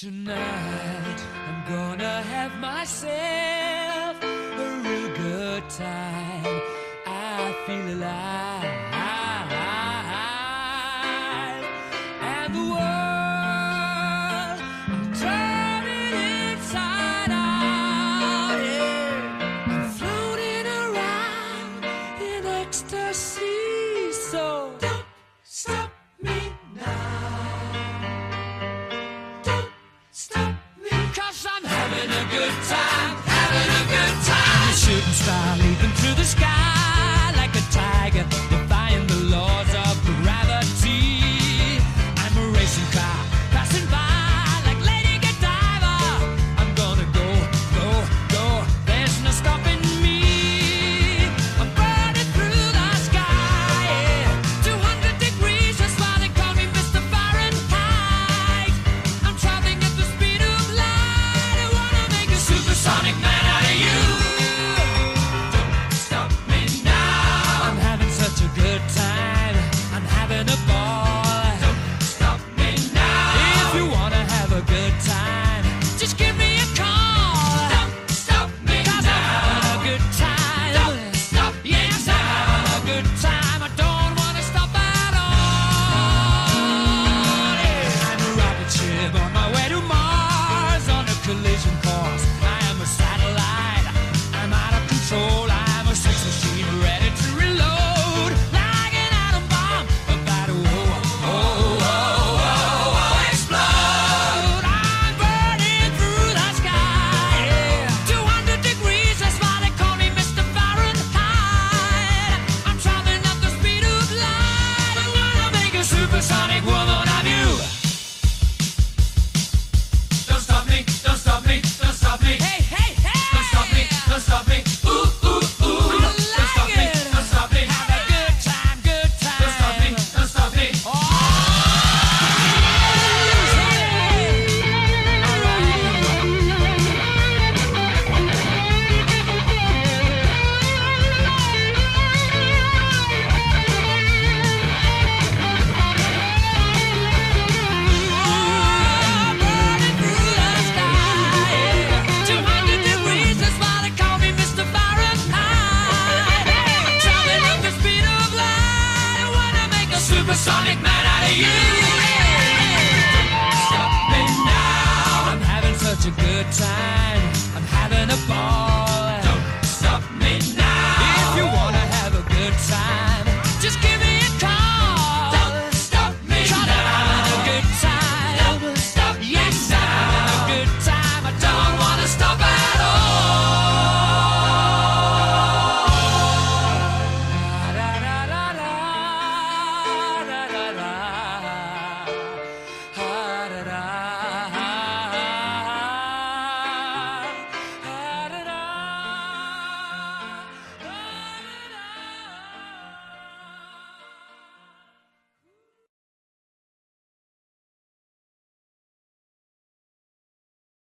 Tonight I'm gonna have myself a real good time. I feel alive. And the world I'm turning inside out. Yeah. I'm floating around in ecstasy. So don't stop a good time, having a good time. The shooting star leads lost. supersonic man out of you. Stop me now, I'm having such a good time.